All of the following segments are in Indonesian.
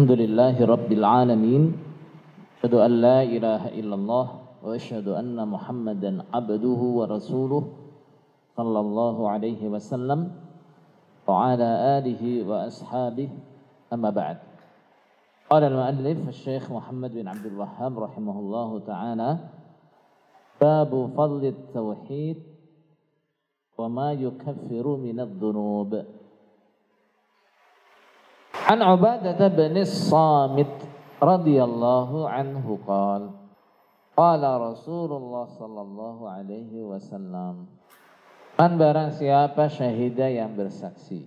الحمد لله رب العالمين. أشهد أن لا إله إلا الله وأشهد أن محمدا عبده ورسوله صلى الله عليه وسلم وعلى آله وأصحابه. أما بعد قال المؤلف الشيخ محمد بن عبد الوهاب رحمه الله تعالى باب فضل التوحيد وما يكفر من الذنوب. An Ubadah bin Samit radhiyallahu anhu qala Qala Rasulullah sallallahu alaihi wasallam An barang siapa syahida yang bersaksi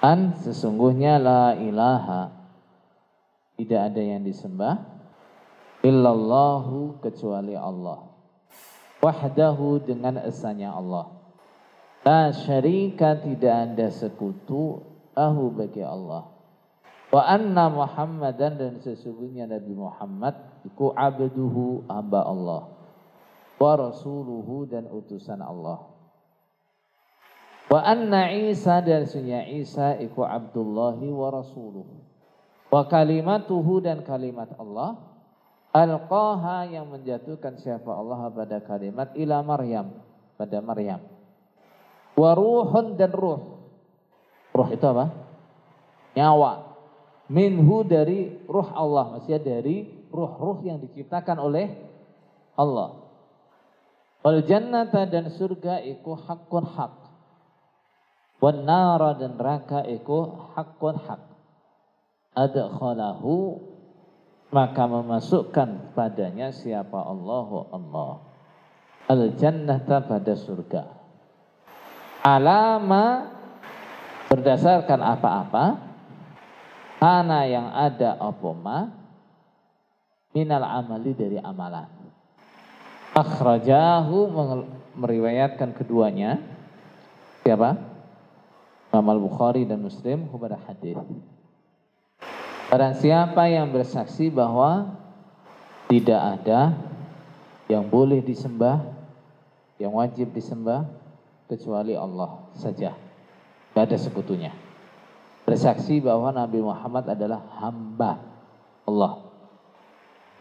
An sesungguhnya la ilaha tidak ada yang disembah illallahu kecuali Allah wahdahu dengan esanya Allah. La syarika tidak ada sekutu Ahu bagi Allah. Wa anna Muhammadan dan sesungguhnya Nabi Muhammad Iku abduhu hamba Allah. Wa rasuluhu dan utusan Allah. Wa anna Isa dan sesungguhnya Isa Iku abdullahi wa rasuluhu Wa kalimatuhu dan kalimat Allah. Alqaha yang menjatuhkan siapa Allah pada kalimat ila Maryam pada Maryam. Wa ruhun dan ruh. Ruh itu apa? Nyawa. Minhu dari ruh Allah, maksudnya dari ruh-ruh yang diciptakan oleh Allah. Wal jannata dan surga iku hakun hak. Wan nara dan neraka iku hakun hak. Adkhalahu maka memasukkan padanya siapa Allah Allah al jannata pada surga alama berdasarkan apa-apa karena yang ada opoma minal amali dari amalan. Akhrajahu meriwayatkan keduanya. Siapa? Imam Al-Bukhari dan Muslim kepada hadis. Barang siapa yang bersaksi bahwa tidak ada yang boleh disembah, yang wajib disembah kecuali Allah saja. Tidak ada sekutunya. Bersaksi bahwa Nabi Muhammad adalah hamba Allah.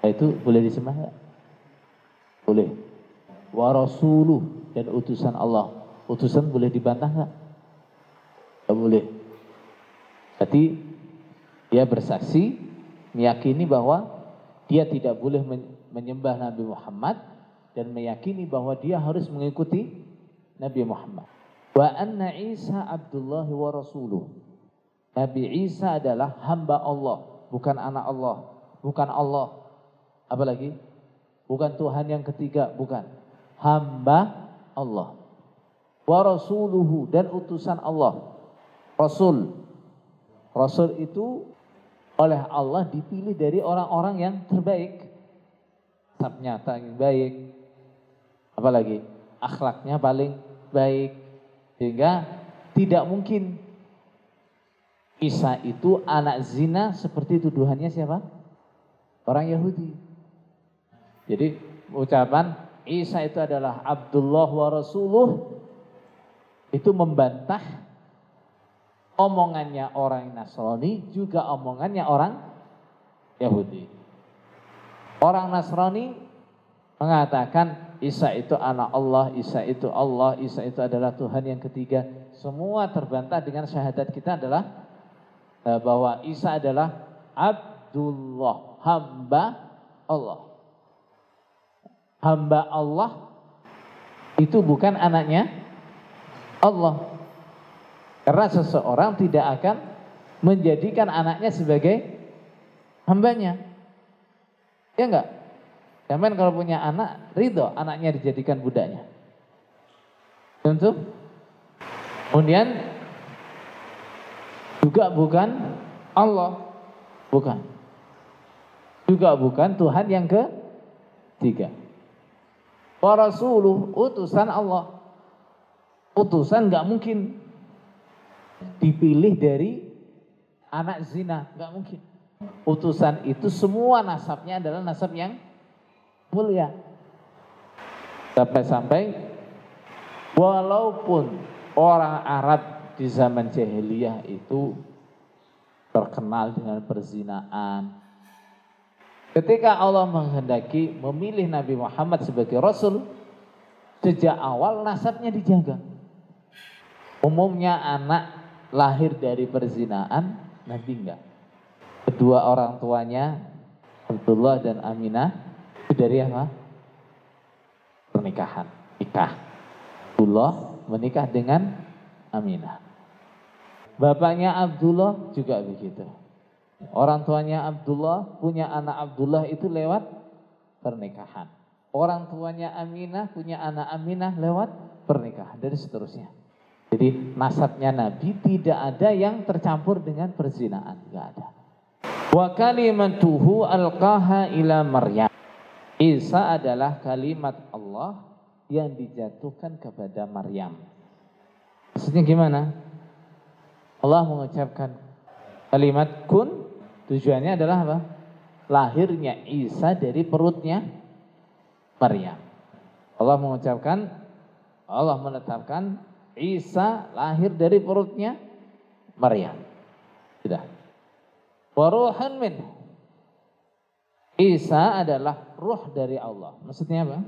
Itu boleh disembah enggak? Boleh. Wa rasuluh dan utusan Allah. Utusan boleh dibantah enggak? Tidak boleh. Berarti dia bersaksi meyakini bahwa dia tidak boleh menyembah Nabi Muhammad dan meyakini bahwa dia harus mengikuti Nabi Muhammad. Wa anna Isa Abdullah wa rasuluh. Nabi Isa adalah hamba Allah, bukan anak Allah, bukan Allah. Apalagi? Bukan Tuhan yang ketiga, bukan. Hamba Allah. Wa rasuluhu dan utusan Allah. Rasul. Rasul itu oleh Allah dipilih dari orang-orang yang terbaik. Nyata yang baik. Apalagi akhlaknya paling baik. Sehingga tidak mungkin Isa itu anak zina seperti tuduhannya siapa? Orang Yahudi. Jadi ucapan Isa itu adalah Abdullah wa Rasuluh itu membantah omongannya orang Nasrani juga omongannya orang Yahudi. Orang Nasrani mengatakan Isa itu anak Allah, Isa itu Allah, Isa itu adalah Tuhan yang ketiga. Semua terbantah dengan syahadat kita adalah bahwa Isa adalah Abdullah, hamba Allah. Hamba Allah itu bukan anaknya Allah. Karena seseorang tidak akan menjadikan anaknya sebagai hambanya. Ya enggak? Zaman kalau punya anak, ridho anaknya dijadikan budaknya. Tentu. Kemudian juga bukan Allah. Bukan. Juga bukan Tuhan yang ketiga. Wa rasuluh, utusan Allah. Utusan enggak mungkin dipilih dari anak zina, nggak mungkin. Utusan itu semua nasabnya adalah nasab yang mulia. Sampai-sampai walaupun orang Arab di zaman jahiliyah itu terkenal dengan perzinaan. Ketika Allah menghendaki memilih Nabi Muhammad sebagai Rasul, sejak awal nasabnya dijaga. Umumnya anak lahir dari perzinaan, Nabi enggak. Kedua orang tuanya, Abdullah dan Aminah, dari apa? Pernikahan, nikah. Abdullah menikah dengan Aminah. Bapaknya Abdullah juga begitu. Orang tuanya Abdullah punya anak Abdullah itu lewat pernikahan. Orang tuanya Aminah punya anak Aminah lewat pernikahan dan seterusnya. Jadi nasabnya Nabi tidak ada yang tercampur dengan perzinaan, tidak ada. Wa kalimatuhu alqaha ila Maryam. Isa adalah kalimat Allah yang dijatuhkan kepada Maryam. Maksudnya gimana? Allah mengucapkan kalimat kun tujuannya adalah apa? Lahirnya Isa dari perutnya Maryam. Allah mengucapkan Allah menetapkan Isa lahir dari perutnya Maryam. Sudah. Waruhan min. Isa adalah ruh dari Allah. Maksudnya apa?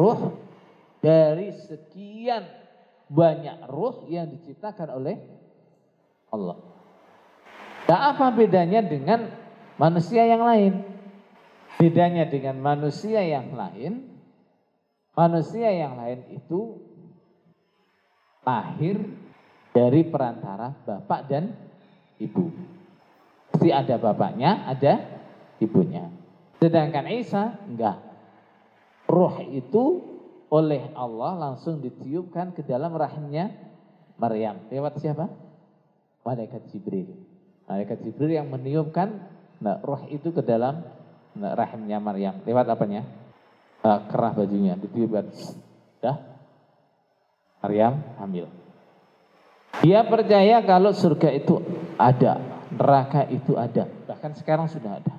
Ruh dari sekian banyak ruh yang diciptakan oleh Allah. Dan apa bedanya dengan manusia yang lain? Bedanya dengan manusia yang lain, manusia yang lain itu lahir dari perantara bapak dan ibu. Pasti ada bapaknya, ada ibunya. Sedangkan Isa enggak. Ruh itu oleh Allah langsung ditiupkan ke dalam rahimnya Maryam. Lewat siapa? Malaikat Jibril. Malaikat Jibril yang meniupkan nah, roh itu ke dalam nah, rahimnya Maryam. Lewat apanya? Uh, kerah bajunya ditiupkan. Dah. Maryam hamil. Dia percaya kalau surga itu ada, neraka itu ada. Bahkan sekarang sudah ada.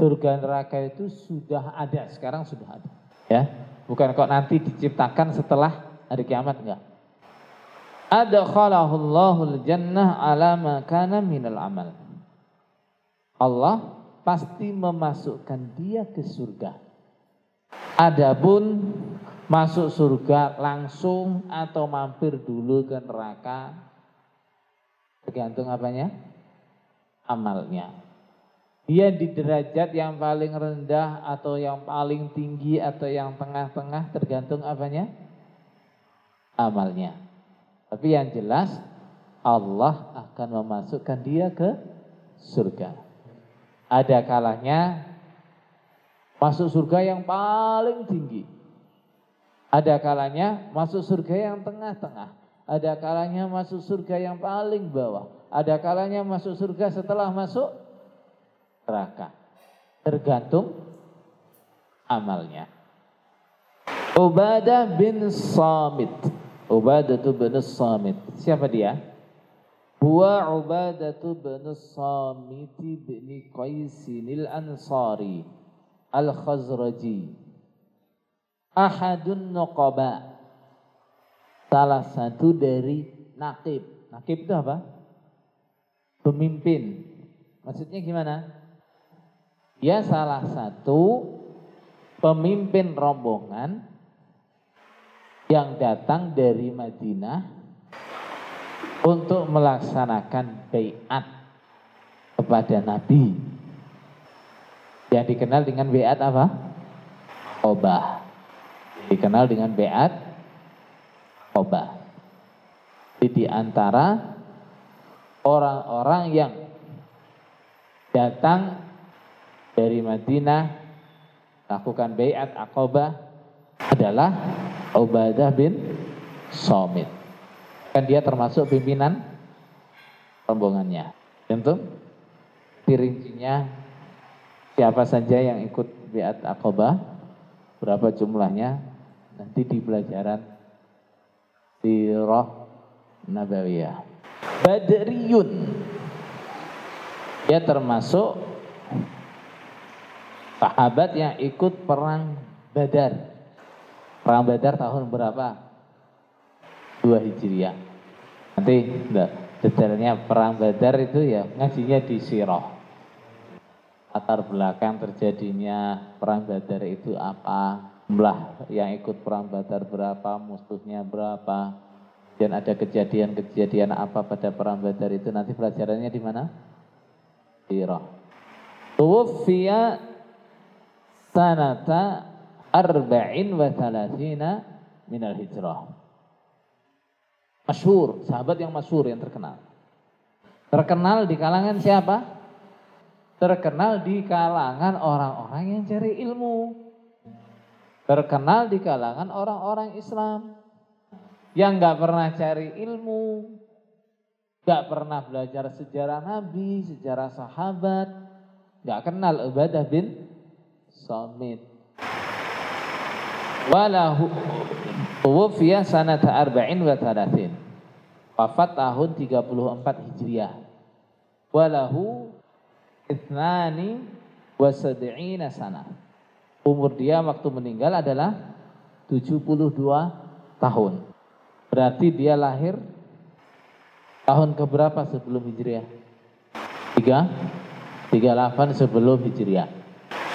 Surga neraka itu sudah ada, sekarang sudah ada. Ya, Bukan kok nanti diciptakan setelah hari kiamat enggak. Adkhalahullahu jannah ala ma kana minal amal. Allah pasti memasukkan dia ke surga. Adapun masuk surga langsung atau mampir dulu ke neraka tergantung apanya? Amalnya dia di derajat yang paling rendah atau yang paling tinggi atau yang tengah-tengah tergantung apanya? Amalnya. Tapi yang jelas Allah akan memasukkan dia ke surga. Ada kalanya masuk surga yang paling tinggi. Ada kalanya masuk surga yang tengah-tengah. Ada kalanya masuk surga yang paling bawah. Ada kalanya masuk surga setelah masuk neraka. Tergantung amalnya. Ubadah bin Samit. Ubadah bin Samit. Siapa dia? Huwa Ubadah bin Samit bin Qaisin al-Ansari al-Khazraji. Ahadun Nuqaba. Salah satu dari nakib. Nakib itu apa? Pemimpin. Maksudnya gimana? Dia salah satu pemimpin rombongan yang datang dari Madinah untuk melaksanakan bayat kepada Nabi. Yang dikenal dengan bayat apa? Obah. Dikenal dengan bayat Obah. Jadi di antara orang-orang yang datang dari Madinah lakukan bayat akobah adalah Ubadah bin Somit. Kan dia termasuk pimpinan rombongannya. Tentu dirincinya siapa saja yang ikut bayat akobah, berapa jumlahnya nanti di pelajaran di roh Nabawiyah. Badriyun dia termasuk sahabat yang ikut perang Badar. Perang Badar tahun berapa? Dua Hijriah. Nanti detailnya perang Badar itu ya ngajinya di Sirah. Latar belakang terjadinya perang Badar itu apa? Jumlah yang ikut perang Badar berapa, musuhnya berapa, dan ada kejadian-kejadian apa pada perang Badar itu nanti pelajarannya di mana? Sirah. Tuwfiya sanata arba'in wa thalathina minal hijrah. Masyur, sahabat yang masyur yang terkenal. Terkenal di kalangan siapa? Terkenal di kalangan orang-orang yang cari ilmu. Terkenal di kalangan orang-orang Islam. Yang gak pernah cari ilmu. Gak pernah belajar sejarah Nabi, sejarah sahabat. Gak kenal Ubadah bin Samit. Walahu Wufiya sanata arba'in wa thalathin. Wafat tahun 34 Hijriah. Walahu ithnani wa sad'ina sana. Umur dia waktu meninggal adalah 72 tahun. Berarti dia lahir tahun keberapa sebelum Hijriah? 3 38 sebelum Hijriah.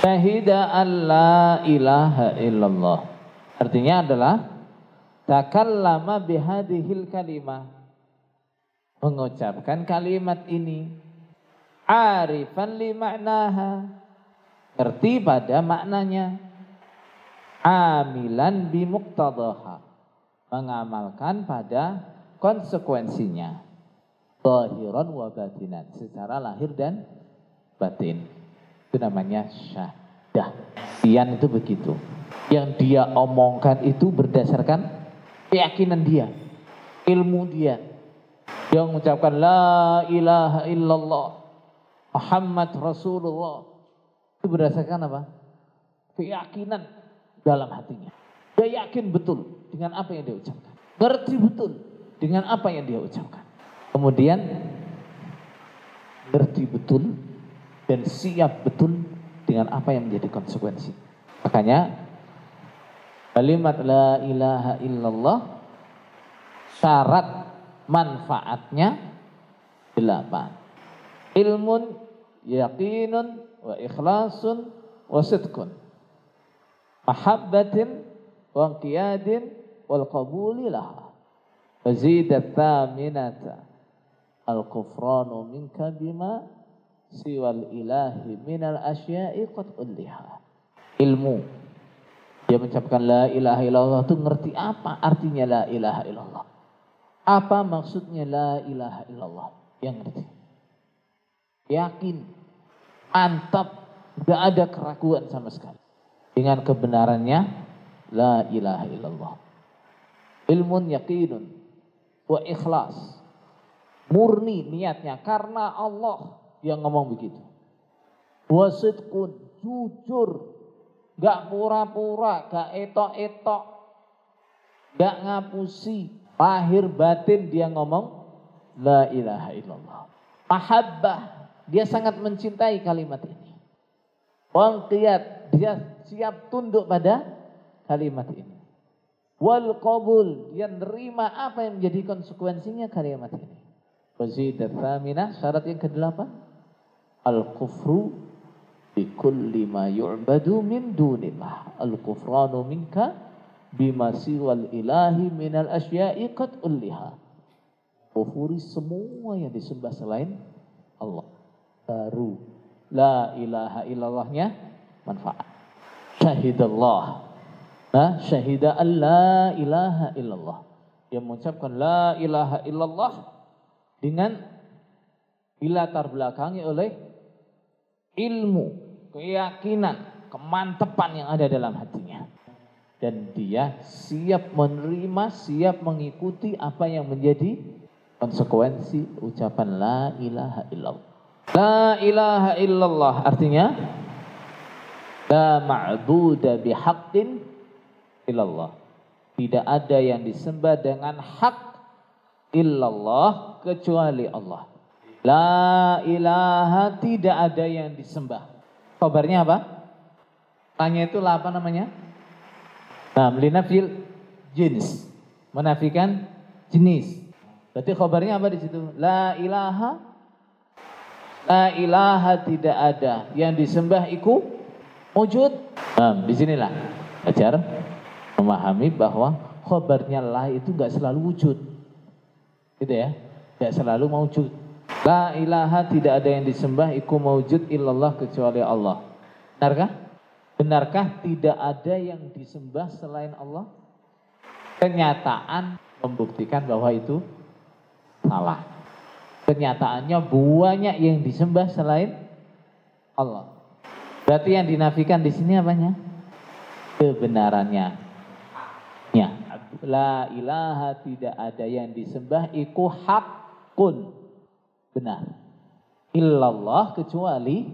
Syahida an la ilaha illallah. Artinya adalah takallama bihadihil kalimah mengucapkan kalimat ini arifan li maknaha ngerti pada maknanya amilan bi muqtadaha mengamalkan pada konsekuensinya. Zahiran wa batinan. Secara lahir dan batin. Itu namanya syahadah. Sian itu begitu. Yang dia omongkan itu berdasarkan keyakinan dia, ilmu dia. Dia mengucapkan la ilaha illallah Muhammad Rasulullah. Itu berdasarkan apa? Keyakinan dalam hatinya. Dia yakin betul dengan apa yang dia ucapkan. Ngerti betul dengan apa yang dia ucapkan. Kemudian ngerti betul dan siap betul dengan apa yang menjadi konsekuensi. Makanya Kalimat la ilaha illallah syarat manfaatnya delapan. Ilmun, yakinun, wa ikhlasun, wa sidkun. Mahabbatin, wa qiyadin, wal qabuli laha. Fazidat thaminata. Al-kufranu minka bima siwal ilahi minal asya'i qad ulliha. Ilmu, dia mengucapkan la ilaha illallah itu ngerti apa artinya la ilaha illallah. Apa maksudnya la ilaha illallah? Yang ngerti. Yakin. Mantap. Gak ada keraguan sama sekali. Dengan kebenarannya la ilaha illallah. Ilmun yakinun. Wa ikhlas. Murni niatnya. Karena Allah yang ngomong begitu. Wasidkun. Jujur Gak pura-pura, gak etok-etok, gak ngapusi. Lahir batin dia ngomong, La ilaha illallah. Mahabbah, dia sangat mencintai kalimat ini. Wangkiyat, dia siap tunduk pada kalimat ini. Wal qabul, dia nerima apa yang menjadi konsekuensinya kalimat ini. Wazidat thaminah, syarat yang ke-8. Al-kufru bikulli ma yu'badu min dunillah al-kufranu minka bima siwal ilahi minal asya'i qad ulliha kufuri semua yang disembah selain Allah baru la ilaha illallahnya manfaat. Syahidallah. Nah syahida an la ilaha illallah. Yang mengucapkan la ilaha illallah dengan dilatar belakangi oleh ilmu keyakinan, kemantepan yang ada dalam hatinya. Dan dia siap menerima, siap mengikuti apa yang menjadi konsekuensi ucapan la ilaha illallah. La ilaha illallah artinya la ma'budu bihaqqin illallah. Tidak ada yang disembah dengan hak illallah kecuali Allah. La ilaha tidak ada yang disembah Kabarnya apa? Tanya itu apa namanya? Nah, melinafil jenis. Menafikan jenis. Berarti khabarnya apa di situ? La ilaha La ilaha tidak ada yang disembah iku wujud. Nah, di sinilah ajar memahami bahwa khabarnya la itu enggak selalu wujud. Gitu ya. Enggak selalu wujud. La ilaha tidak ada yang disembah iku mewujud illallah kecuali Allah. Benarkah? Benarkah tidak ada yang disembah selain Allah? Kenyataan membuktikan bahwa itu salah. Kenyataannya banyak yang disembah selain Allah. Berarti yang dinafikan di sini apanya? Kebenarannya. Ya. La ilaha tidak ada yang disembah iku hakun. Benar. Illallah kecuali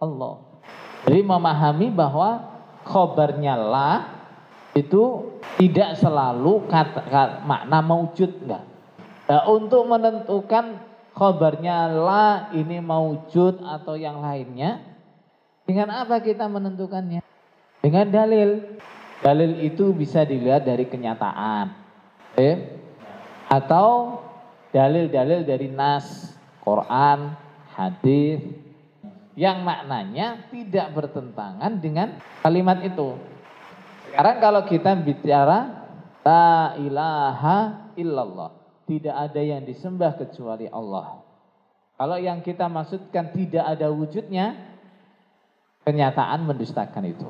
Allah. Jadi memahami bahwa khobarnya la itu tidak selalu kata, kata makna maujud enggak. Nah, untuk menentukan khabarnya la ini maujud atau yang lainnya, dengan apa kita menentukannya? Dengan dalil. Dalil itu bisa dilihat dari kenyataan. Eh? Atau dalil-dalil dari nas, Quran, hadis yang maknanya tidak bertentangan dengan kalimat itu. Sekarang kalau kita bicara la ilaha illallah tidak ada yang disembah kecuali Allah. Kalau yang kita maksudkan tidak ada wujudnya, kenyataan mendustakan itu.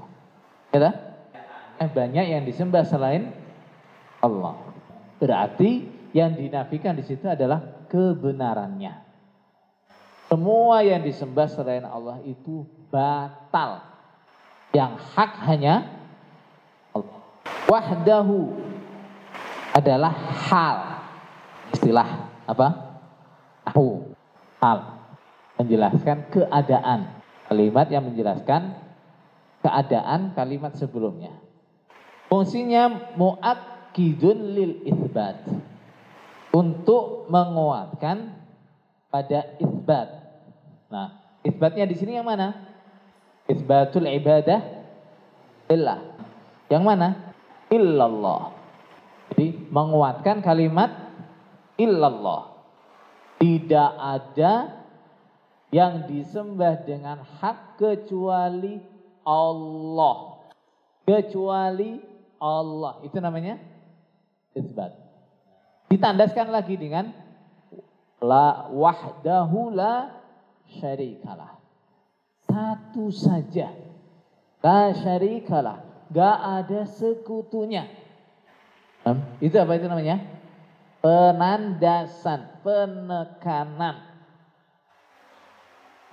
Ya, banyak yang disembah selain Allah. Berarti yang dinafikan di situ adalah kebenarannya. Semua yang disembah selain Allah itu batal. Yang hak hanya Allah. Wahdahu adalah hal istilah apa? Aku hal menjelaskan keadaan. Kalimat yang menjelaskan keadaan kalimat sebelumnya. Fungsinya muakkidun lil isbat. Untuk menguatkan pada isbat. Nah, isbatnya di sini yang mana? Isbatul ibadah illah. Yang mana? Illallah. Jadi menguatkan kalimat illallah. Tidak ada yang disembah dengan hak kecuali Allah. Kecuali Allah. Itu namanya isbat. Ditandaskan lagi dengan la wahdahu la syarikalah. Satu saja. La syarikalah. Gak ada sekutunya. Itu apa itu namanya? Penandasan, penekanan.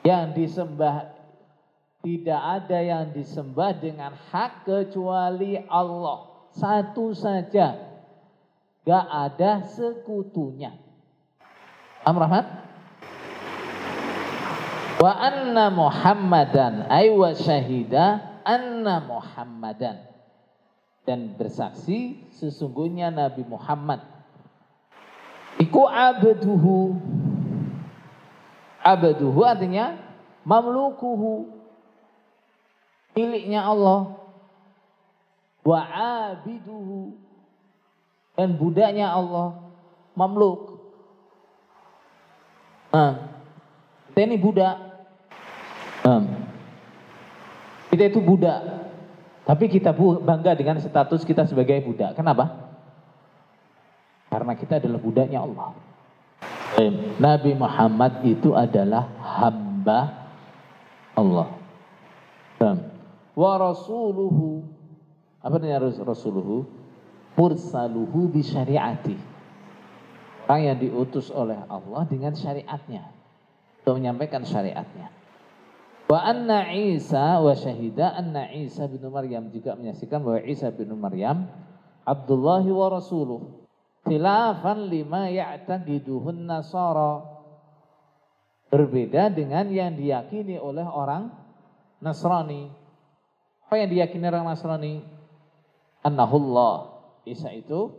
Yang disembah tidak ada yang disembah dengan hak kecuali Allah. Satu saja. Gak ada sekutunya. Am Rahmat? Wa anna Muhammadan ay wa syahida anna Muhammadan dan bersaksi sesungguhnya Nabi Muhammad Iku abduhu. Abduhu artinya mamlukuhu. Miliknya Allah. Wa abiduhu. Dan budaknya Allah. Mamluk. Nah, kita ini budak. Nah, kita itu budak. Tapi kita bangga dengan status kita sebagai budak. Kenapa? Karena kita adalah budaknya Allah. Nabi Muhammad itu adalah hamba Allah. Wa rasuluhu. Apa artinya rasuluhu? Mursaluhu bi syariati. Orang yang diutus oleh Allah dengan syariatnya. Untuk menyampaikan syariatnya. Wa anna Isa wa syahida anna Isa bin Maryam juga menyaksikan bahwa Isa bin Maryam Abdullahi wa rasuluh khilafan lima ya'taqiduhun nasara. Berbeda dengan yang diyakini oleh orang Nasrani. Apa yang diyakini orang Nasrani? Annahullah. Isa itu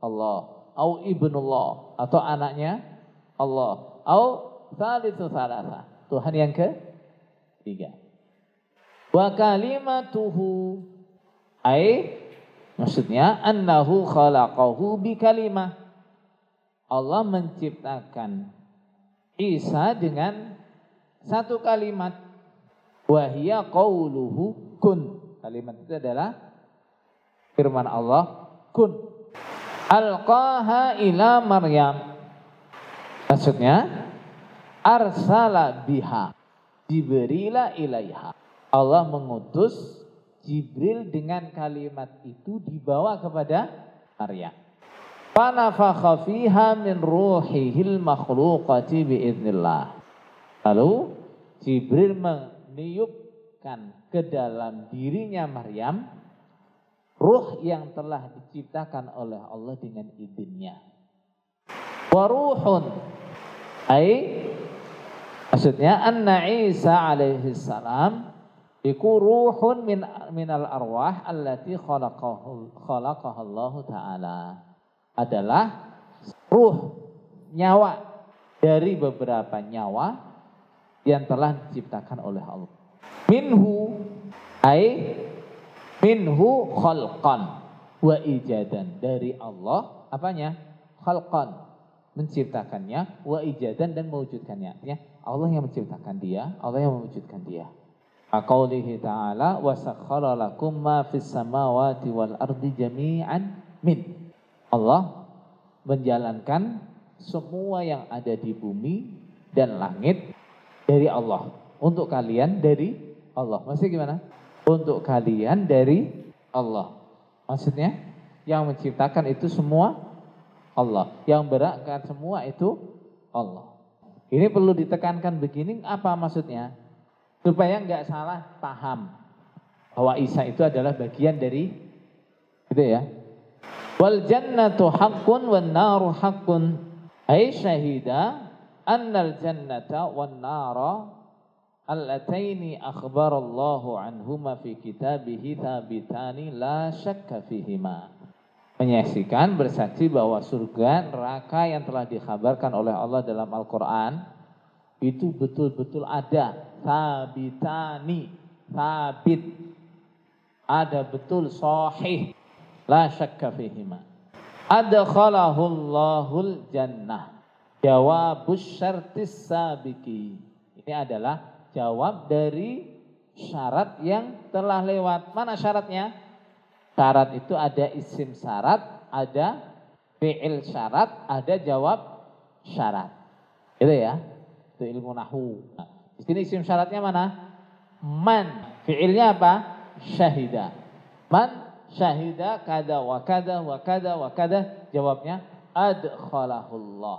Allah. Au ibnullah. Atau anaknya Allah. Au thalithu thalatha. Tuhan yang ke tiga wa kalimatuhu. Ai Maksudnya annahu khalaqahu bi kalimah. Allah menciptakan Isa dengan satu kalimat wahia qauluhu kun. Kalimat itu adalah firman Allah kun. Alqaha ila Maryam. Maksudnya arsala biha. Diberilah ilaiha. Allah mengutus Jibril dengan kalimat itu dibawa kepada Maryam. Fanafakha fiha min ruhihil makhluqati biiznillah. Lalu Jibril meniupkan ke dalam dirinya Maryam ruh yang telah diciptakan oleh Allah dengan izinnya. Waruhun ai maksudnya anna Isa alaihi salam iku ruhun min minal arwah allati khalaqahu Allah taala adalah ruh nyawa dari beberapa nyawa yang telah diciptakan oleh Allah. Minhu ai minhu khalqan wa ijadan dari Allah apanya? Khalqan menciptakannya wa ijadan dan mewujudkannya. Ya, Allah yang menciptakan dia, Allah yang mewujudkan dia. Aqaulihi ta'ala wa lakum ma fis samawati wal ardi jami'an min Allah menjalankan semua yang ada di bumi dan langit dari Allah. Untuk kalian dari Allah. Maksudnya gimana? Untuk kalian dari Allah. Maksudnya yang menciptakan itu semua Allah. Yang berakkan semua itu Allah. Ini perlu ditekankan begini apa maksudnya? Supaya nggak salah paham bahwa Isa itu adalah bagian dari gitu ya Wal jannatu haqqun wan naru haqqun. Ay syahida annal jannata wan nara allataini akhbarallahu anhuma fi kitabihi thabitani la syakka fihima. Menyaksikan bersaksi bahwa surga neraka yang telah dikhabarkan oleh Allah dalam Al-Qur'an itu betul-betul ada sabitani sabit ada betul sahih La syakka fihima. Adkhalahu Allahul jannah. Jawabus syartis sabiki. Ini adalah jawab dari syarat yang telah lewat. Mana syaratnya? Syarat itu ada isim syarat, ada fi'il syarat, ada jawab syarat. Itu ya. Itu ilmu nahu. Di sini isim syaratnya mana? Man. Fi'ilnya apa? Syahida. Man syahida kada wa kada wa kada wa kada jawabnya adkhalahullah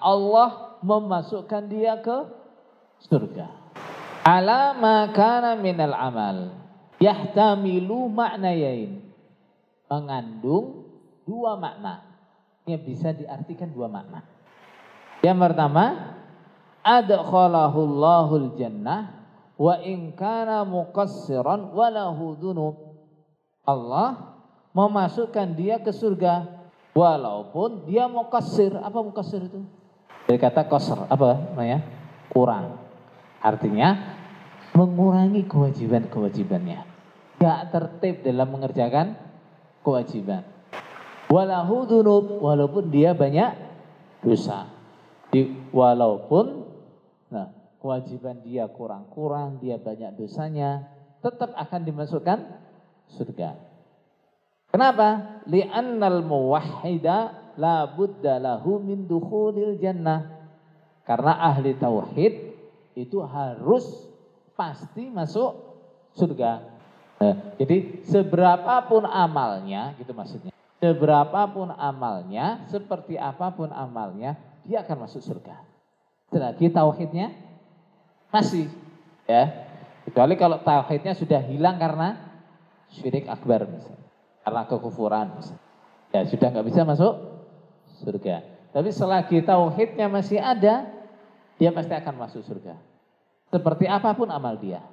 Allah memasukkan dia ke surga ala ma kana minal amal yahtamilu maknayain mengandung dua makna yang bisa diartikan dua makna yang pertama adkhalahul jannah wa in kana muqassiran wa lahu dhunub Allah memasukkan dia ke surga walaupun dia mau kasir. Apa mau kasir itu? Dari kata koser, apa namanya? Kurang. Artinya mengurangi kewajiban-kewajibannya. Gak tertib dalam mengerjakan kewajiban. Walahu dunub, walaupun dia banyak dosa. Di, walaupun nah, kewajiban dia kurang-kurang, dia banyak dosanya, tetap akan dimasukkan surga. Kenapa? Li'annal muwahhida la budda lahu min dukhulil jannah. Karena ahli tauhid itu harus pasti masuk surga. Nah, jadi seberapapun amalnya, gitu maksudnya. Seberapapun amalnya, seperti apa pun amalnya, dia akan masuk surga. Selagi tauhidnya masih, ya. Kecuali kalau tauhidnya sudah hilang karena syirik akbar misalnya. Karena kekufuran misalnya. Ya sudah nggak bisa masuk surga. Tapi selagi tauhidnya masih ada, dia pasti akan masuk surga. Seperti apa pun amal dia.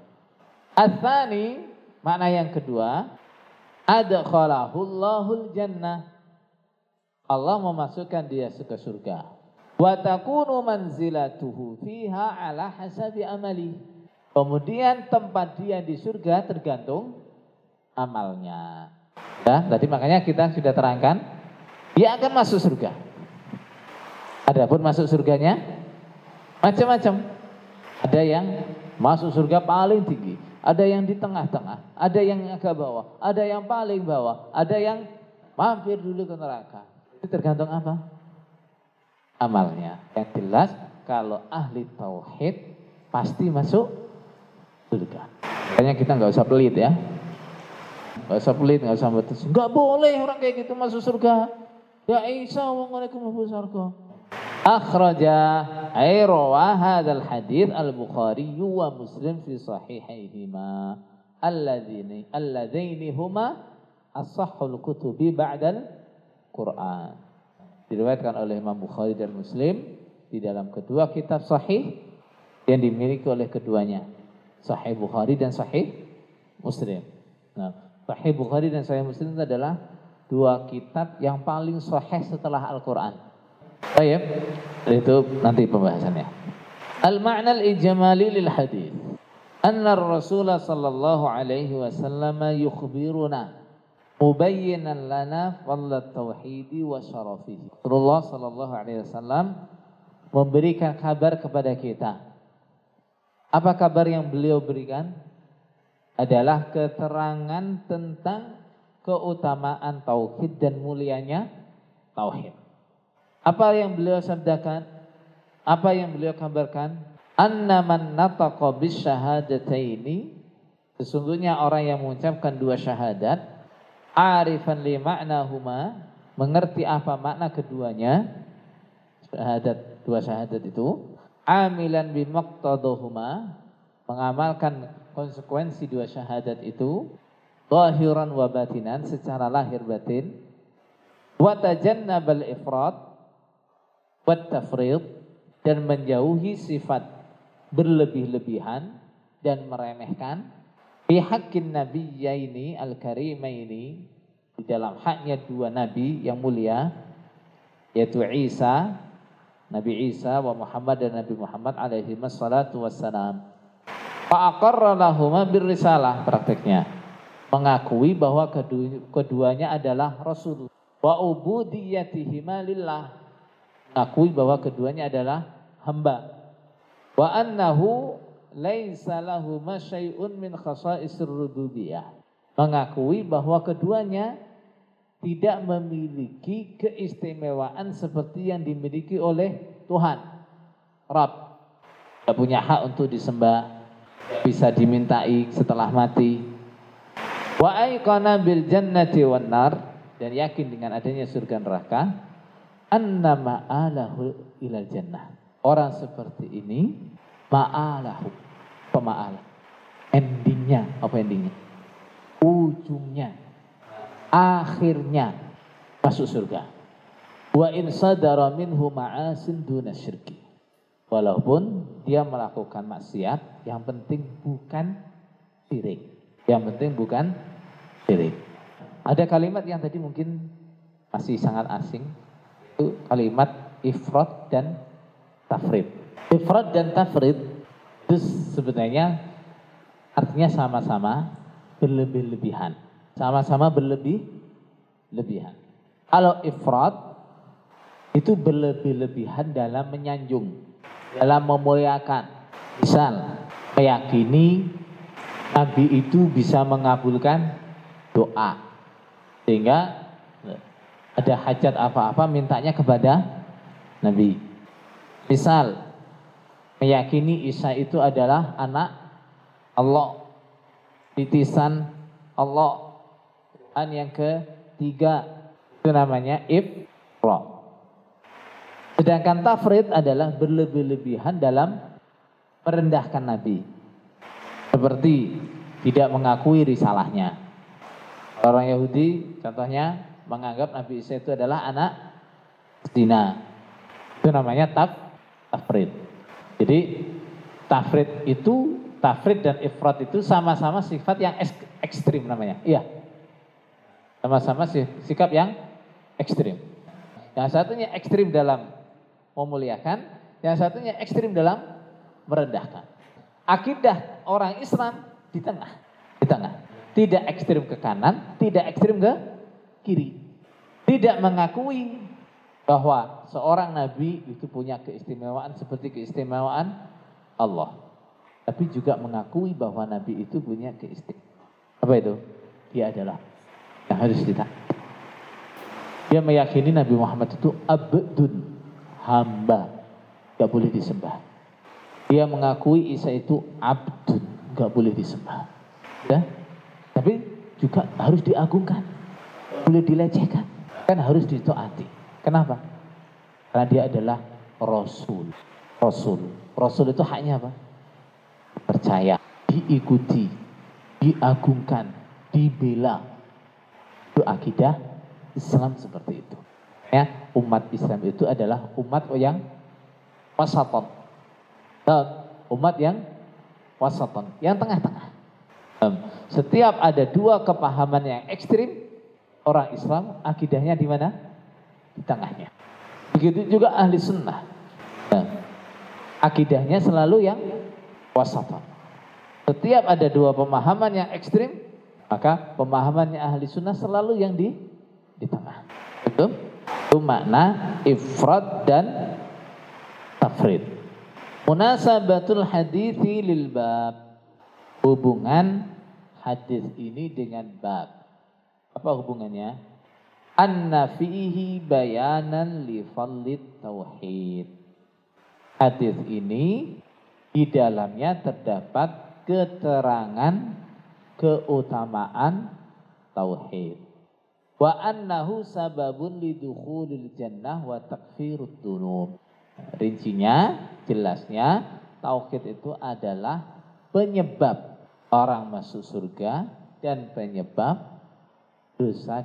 Athani, makna yang kedua, adkhalahul jannah. Allah memasukkan dia ke surga. Wa takunu manzilatuhu fiha ala hasabi amali. Kemudian tempat dia di surga tergantung amalnya. Ya, tadi makanya kita sudah terangkan, dia akan masuk surga. Adapun masuk surganya macam-macam. Ada yang masuk surga paling tinggi, ada yang di tengah-tengah, ada yang agak bawah, ada yang paling bawah, ada yang mampir dulu ke neraka. Itu tergantung apa? Amalnya. Yang jelas kalau ahli tauhid pasti masuk surga. Makanya kita nggak usah pelit ya. Nggak usah pelit, nggak usah betul. Nggak boleh orang kayak gitu masuk surga. Ya Isa, waalaikum masuk surga. Akhraja ay rawa hadzal hadits al-Bukhari wa Muslim fi sahihaihima alladzini alladzaini huma as-sahhul kutubi ba'dal Quran. Diriwayatkan oleh Imam Bukhari dan Muslim di dalam kedua kitab sahih yang dimiliki oleh keduanya. Sahih Bukhari dan Sahih Muslim. Nah, Sahih Bukhari dan Sahih Muslim itu adalah dua kitab yang paling sahih setelah Al-Quran. Baik, itu nanti pembahasannya. Al-ma'na al-ijmali lil hadis. Anna Rasul sallallahu alaihi wasallam yukhbiruna mubayyinan lana fadla tauhid wa syarafihi. Rasulullah sallallahu alaihi wasallam memberikan kabar kepada kita. Apa kabar yang beliau berikan? Adalah keterangan tentang keutamaan tauhid dan mulianya tauhid. Apa yang beliau sabdakan? Apa yang beliau kabarkan? Anna man nataqa bisyahadataini sesungguhnya orang yang mengucapkan dua syahadat arifan li ma'nahuma mengerti apa makna keduanya syahadat dua syahadat itu amilan bimaqtadahuma mengamalkan konsekuensi dua syahadat itu zahiran wa batinan secara lahir batin wa tajannabal ifrat wat tafrid dan menjauhi sifat berlebih-lebihan dan meremehkan haqqin nabiyyaini al-karimaini di dalam haknya dua nabi yang mulia yaitu Isa Nabi Isa wa Muhammad dan Nabi Muhammad alaihi wassalatu wassalam. Fa aqarra lahuma birrisalah prakteknya. Mengakui bahwa keduanya adalah rasul wa ubudiyatihima lillah mengakui bahwa keduanya adalah hamba. Wa annahu laisa lahu syai'un min khasa'isir rububiyah. Mengakui bahwa keduanya tidak memiliki keistimewaan seperti yang dimiliki oleh Tuhan. Rabb. Tidak punya hak untuk disembah. Bisa dimintai setelah mati. Wa aiqana bil jannati wan nar. Dan yakin dengan adanya surga neraka anna ma'alahu ilal jannah. Orang seperti ini ma'alahu, pema'alah. Endingnya, apa endingnya? Ujungnya, akhirnya masuk surga. Wa in sadara minhu ma'asin. Walaupun dia melakukan maksiat, yang penting bukan syirik. Yang penting bukan syirik. Ada kalimat yang tadi mungkin masih sangat asing, itu kalimat ifrat dan tafrid. Ifrat dan tafrid itu sebenarnya artinya sama-sama berlebih-lebihan. Sama-sama berlebih-lebihan. Kalau ifrat itu berlebih-lebihan dalam menyanjung, dalam memuliakan. Misal, meyakini Nabi itu bisa mengabulkan doa. Sehingga ada hajat apa-apa mintanya kepada Nabi. Misal meyakini Isa itu adalah anak Allah, titisan Allah. Dan yang ketiga itu namanya ifra. Sedangkan tafrid adalah berlebih-lebihan dalam merendahkan Nabi. Seperti tidak mengakui risalahnya. Orang Yahudi contohnya menganggap Nabi Isa itu adalah anak zina. Itu namanya taf, tafrid. Jadi tafrid itu, tafrid dan ifrat itu sama-sama sifat yang ekstrim namanya. Iya. Sama-sama sikap yang ekstrim. Yang satunya ekstrim dalam memuliakan, yang satunya ekstrim dalam merendahkan. Akidah orang Islam di tengah, di tengah. Tidak ekstrim ke kanan, tidak ekstrim ke kiri. Tidak mengakui bahwa seorang nabi itu punya keistimewaan seperti keistimewaan Allah. Tapi juga mengakui bahwa nabi itu punya keistimewaan. Apa itu? Dia adalah yang harus ditaati. Dia meyakini Nabi Muhammad itu abdun, hamba, gak boleh disembah. Dia mengakui Isa itu abdun, gak boleh disembah. Ya? Tapi juga harus diagungkan, boleh dilecehkan, kan harus ditaati. Kenapa? Karena dia adalah Rasul. Rasul. Rasul itu haknya apa? Percaya, diikuti, diagungkan, dibela. Itu akidah Islam seperti itu. Ya, umat Islam itu adalah umat yang wasaton. Umat yang wasaton, yang tengah-tengah. Setiap ada dua kepahaman yang ekstrim, orang Islam akidahnya di mana? Di tengahnya. Begitu juga ahli sunnah. akidahnya selalu yang wasaton. Setiap ada dua pemahaman yang ekstrim, maka pemahamannya ahli sunnah selalu yang di di tengah. Itu itu makna ifrad dan tafrid. Munasabatul hadithi lil bab. Hubungan hadis ini dengan bab. Apa hubungannya? Anna fihi bayanan li tauhid. Hadis ini di dalamnya terdapat keterangan keutamaan tauhid wa annahu sababun lidukhulil jannah wa takfirud dunub. Rincinya, jelasnya, tauhid itu adalah penyebab orang masuk surga dan penyebab dosa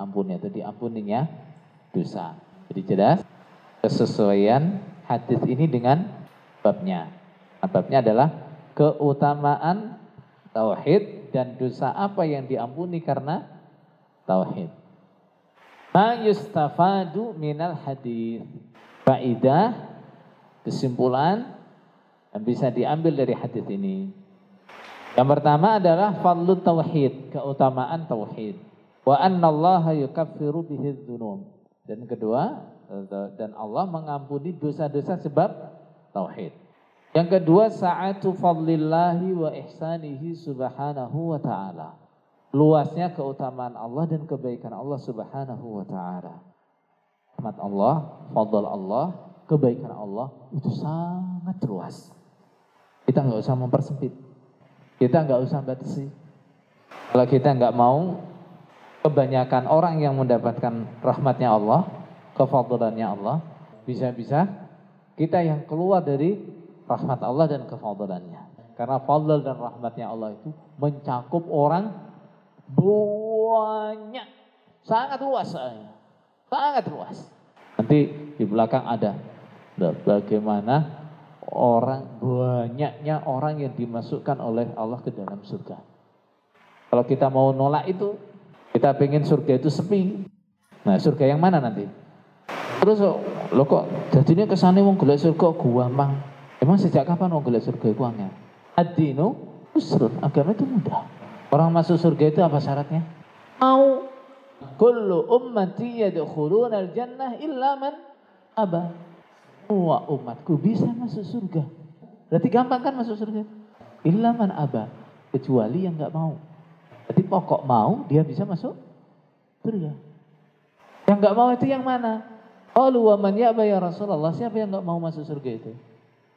diampuni atau diampuninya dosa. Jadi jelas kesesuaian hadis ini dengan babnya. Babnya adalah keutamaan tauhid dan dosa apa yang diampuni karena tauhid. Ma yustafadu minal hadis. Faidah kesimpulan yang bisa diambil dari hadis ini. Yang pertama adalah fadlu tauhid, keutamaan tauhid. Wa anna Allah yukaffiru bihi dzunub. Dan kedua, dan Allah mengampuni dosa-dosa sebab tauhid. Yang kedua, sa'atu fadlillahi wa ihsanihi subhanahu wa ta'ala luasnya keutamaan Allah dan kebaikan Allah Subhanahu wa taala. Rahmat Allah, fadl Allah, kebaikan Allah itu sangat luas. Kita nggak usah mempersempit. Kita nggak usah batasi. Kalau kita nggak mau kebanyakan orang yang mendapatkan rahmatnya Allah, kefadlannya Allah, bisa-bisa kita yang keluar dari rahmat Allah dan kefadlannya. Karena fadl dan rahmatnya Allah itu mencakup orang banyak, sangat luas sangat luas. Nanti di belakang ada bagaimana orang banyaknya orang yang dimasukkan oleh Allah ke dalam surga. Kalau kita mau nolak itu, kita pengen surga itu sepi. Nah surga yang mana nanti? Terus lo kok jadinya ke sana mau gelap surga gua mang. Emang sejak kapan mau gelap surga itu angin? Adinu usrun, agama itu mudah. Orang masuk surga itu apa syaratnya? Mau. Kullu ummati yadkhuluna al-jannah illa man aba. Semua umatku bisa masuk surga. Berarti gampang kan masuk surga? Illa man aba. Kecuali yang enggak mau. Berarti pokok mau dia bisa masuk surga. Yang enggak mau itu yang mana? Qalu wa man ya'ba ya Rasulullah. Siapa yang enggak mau masuk surga itu?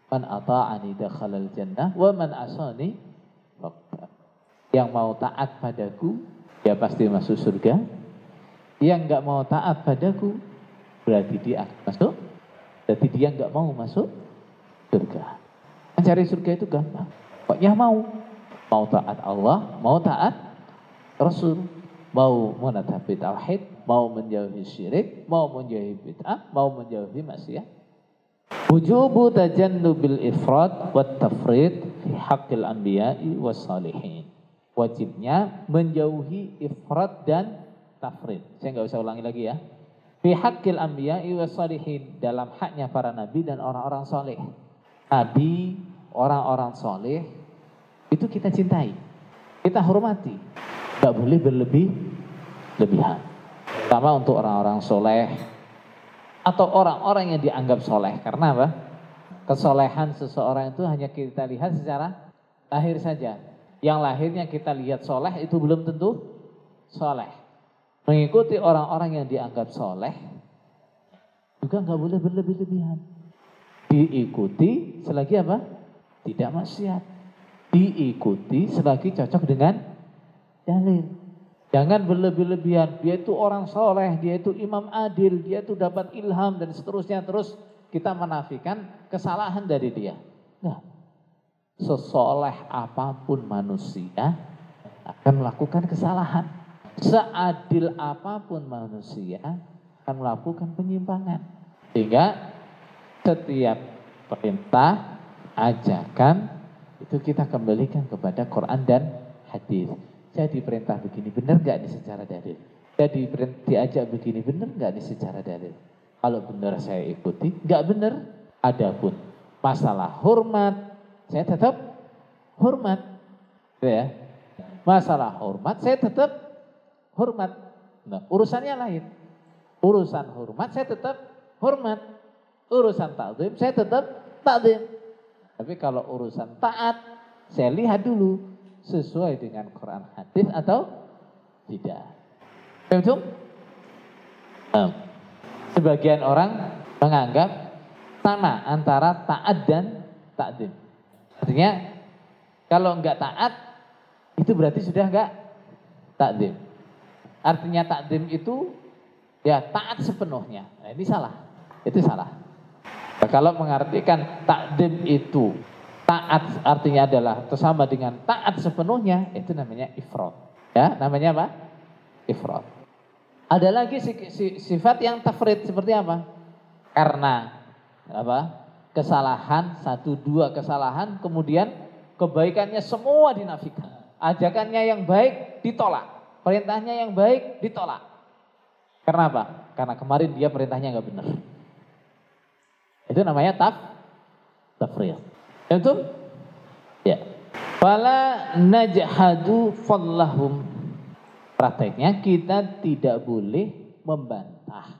Man ata'ani dakhalal jannah wa man asani yang mau taat padaku, dia pasti masuk surga. Yang nggak mau taat padaku, berarti dia akan masuk. Berarti dia nggak mau masuk surga. Mencari surga itu gampang. Pokoknya mau. Mau taat Allah, mau taat Rasul. Mau menatapi tauhid, mau menjauhi syirik, mau menjauhi bid'ah, mau menjauhi maksiat. Wujubu tajannubil ifrat wa tafrid fi haqqil anbiya'i was salihin wajibnya menjauhi ifrat dan tafrid. Saya nggak usah ulangi lagi ya. Fi haqqil anbiya'i salihin dalam haknya para nabi dan orang-orang soleh. Nabi, orang-orang soleh itu kita cintai, kita hormati. Gak boleh berlebih lebihan. Sama untuk orang-orang soleh, atau orang-orang yang dianggap soleh. Karena apa? Kesolehan seseorang itu hanya kita lihat secara lahir saja. Yang lahirnya kita lihat soleh itu belum tentu soleh. Mengikuti orang-orang yang dianggap soleh juga nggak boleh berlebih-lebihan. Diikuti selagi apa? Tidak maksiat. Diikuti selagi cocok dengan dalil. Jangan berlebih-lebihan. Dia itu orang soleh, dia itu imam adil, dia itu dapat ilham dan seterusnya. Terus kita menafikan kesalahan dari dia. Nah, sesoleh apa pun manusia akan melakukan kesalahan. Seadil apa pun manusia akan melakukan penyimpangan. Sehingga setiap perintah, ajakan itu kita kembalikan kepada Quran dan hadis. Jadi perintah begini benar nggak nih secara dalil? Jadi diajak begini benar nggak nih secara dalil? Kalau benar saya ikuti, nggak benar. Adapun masalah hormat, saya tetap hormat, gitu ya. Masalah hormat, saya tetap hormat. Nah, urusannya lain. Urusan hormat, saya tetap hormat. Urusan takdim, saya tetap takdim. Tapi kalau urusan taat, saya lihat dulu sesuai dengan Quran hadis atau tidak. Betul? Sebagian orang menganggap sama antara taat dan takdim. Artinya kalau enggak taat itu berarti sudah enggak takdim. Artinya takdim itu ya taat sepenuhnya. Nah, ini salah. Itu salah. Nah, kalau mengartikan takdim itu taat artinya adalah sama dengan taat sepenuhnya, itu namanya ifrat. Ya, namanya apa? Ifrat. Ada lagi sifat yang tafrid seperti apa? Karena apa? Kesalahan satu dua kesalahan, kemudian kebaikannya semua dinafikan. Ajakannya yang baik ditolak, perintahnya yang baik ditolak. Karena apa? Karena kemarin dia perintahnya nggak benar. Itu namanya taf tafriyah. Itu ya. Fala najhadu fallahum. Prakteknya kita tidak boleh membantah,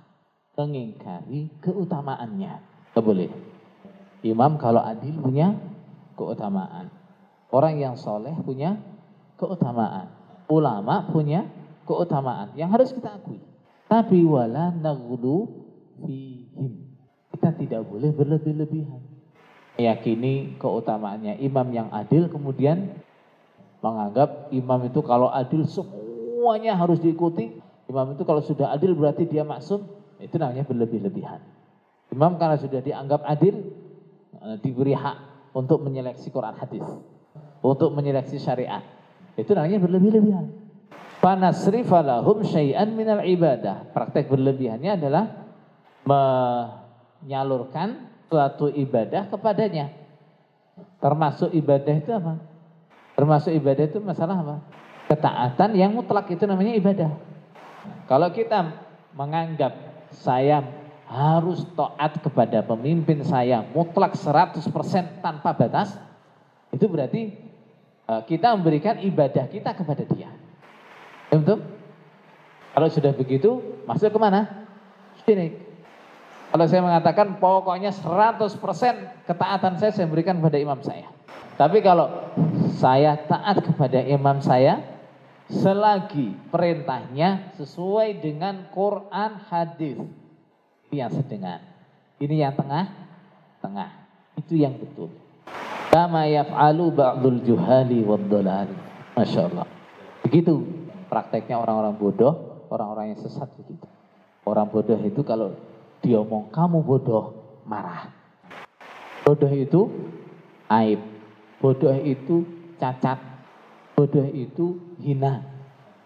mengingkari keutamaannya. Tidak boleh. Imam kalau adil punya keutamaan. Orang yang soleh punya keutamaan. Ulama punya keutamaan yang harus kita akui. Tapi wala naghlu fihim kita tidak boleh berlebih-lebihan. Meyakini keutamaannya imam yang adil kemudian menganggap imam itu kalau adil semuanya harus diikuti. Imam itu kalau sudah adil berarti dia maksum. Itu namanya berlebih-lebihan. Imam karena sudah dianggap adil eh, diberi hak untuk menyeleksi Quran hadis, untuk menyeleksi syariat. Itu namanya berlebih-lebihan. Panasrifalahum syai'an minal ibadah. Praktek berlebihannya adalah menyalurkan suatu ibadah kepadanya. Termasuk ibadah itu apa? Termasuk ibadah itu masalah apa? Ketaatan yang mutlak itu namanya ibadah. Kalau kita menganggap saya harus taat kepada pemimpin saya mutlak 100% tanpa batas, itu berarti eh, kita memberikan ibadah kita kepada dia. Betul? Kalau sudah begitu, masuk ke mana? Syirik. Kalau saya mengatakan pokoknya 100% ketaatan saya saya berikan kepada imam saya. Tapi kalau saya taat kepada imam saya selagi perintahnya sesuai dengan Quran hadis. Yang sedang. Ini yang tengah, tengah. Itu yang betul. Kama yaf'alu ba'dul juhali wad Masya Allah. Begitu prakteknya orang-orang bodoh, orang-orang yang sesat begitu. Orang bodoh itu kalau dia ngomong kamu bodoh, marah. Bodoh itu aib. Bodoh itu cacat. Bodoh itu hina.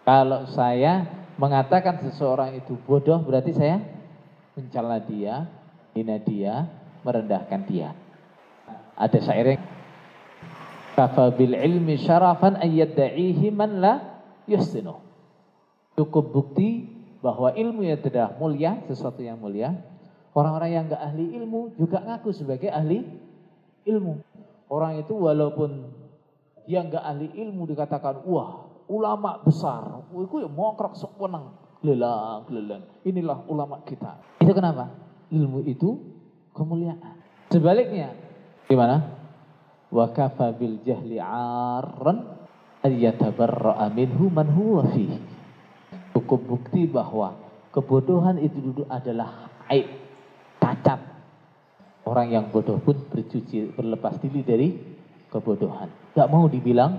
Kalau saya mengatakan seseorang itu bodoh berarti saya mencela dia, hina dia, merendahkan dia. Ada syairnya Kafa bil ilmi syarafan ayyadda'ihi man la yusinu. Cukup bukti bahwa ilmu yang tidak mulia, sesuatu yang mulia. Orang-orang yang enggak ahli ilmu juga ngaku sebagai ahli ilmu. Orang itu walaupun dia enggak ahli ilmu dikatakan, wah ulama besar. Itu ya mokrok sepenang. Lelang, lelang. Inilah ulama kita. Itu kenapa? ilmu itu kemuliaan. Sebaliknya, gimana? Wa kafa bil jahli 'arran ayyatabarra'a minhu man huwa fihi. Cukup bukti bahwa kebodohan itu dulu adalah aib, cacat. Orang yang bodoh pun bercuci, berlepas diri dari kebodohan. Gak mau dibilang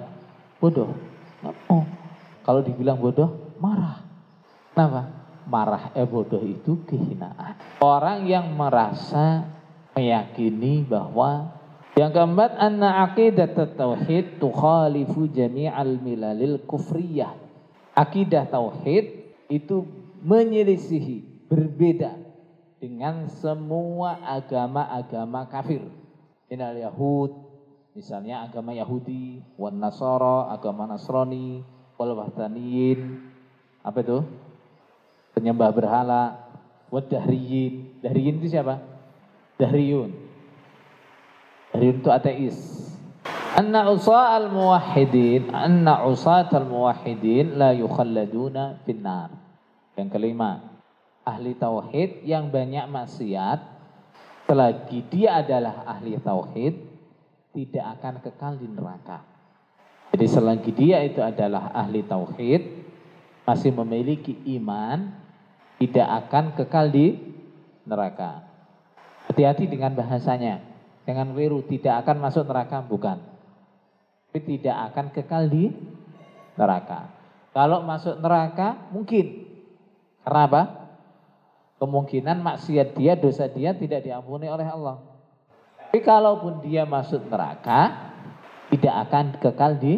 bodoh. Kalau dibilang bodoh, marah. Kenapa? Marah eh bodoh itu kehinaan. Orang yang merasa meyakini bahwa yang keempat anna aqidat tauhid tukhalifu jami'al milalil kufriyah. Akidah tauhid itu menyelisihi, berbeda dengan semua agama-agama kafir. Inal Yahud, misalnya agama Yahudi, wan Nasara, agama Nasrani, wal Wahtaniyin, apa itu? Penyembah berhala, wad Dahriyin. Dahriyin itu siapa? Dahriyun. Dahriyun itu ateis. Anna usa al muwahhidin, anna usat al muwahhidin la yukhalladuna finnar. Yang kelima, ahli tauhid yang banyak maksiat selagi dia adalah ahli tauhid tidak akan kekal di neraka. Jadi selagi dia itu adalah ahli tauhid masih memiliki iman tidak akan kekal di neraka. Hati-hati dengan bahasanya. Dengan wiru tidak akan masuk neraka, bukan. Tapi tidak akan kekal di neraka. Kalau masuk neraka, mungkin. Karena apa? Kemungkinan maksiat dia, dosa dia tidak diampuni oleh Allah. Tapi kalaupun dia masuk neraka, tidak akan kekal di,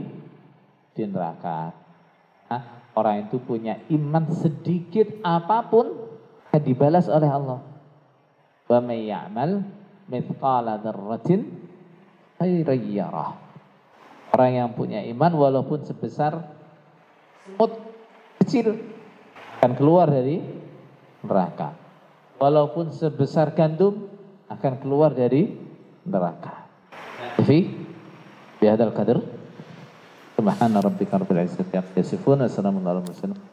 di neraka. Nah, orang itu punya iman sedikit apa pun, dibalas oleh Allah wa may mithqala dzarratin. Orang yang punya iman walaupun sebesar semut kecil akan keluar dari neraka. Walaupun sebesar gandum akan keluar dari neraka. Fi bihadzal qadar subhana rabbika rabbil izzati amma yasifun wa salamun alal mursalin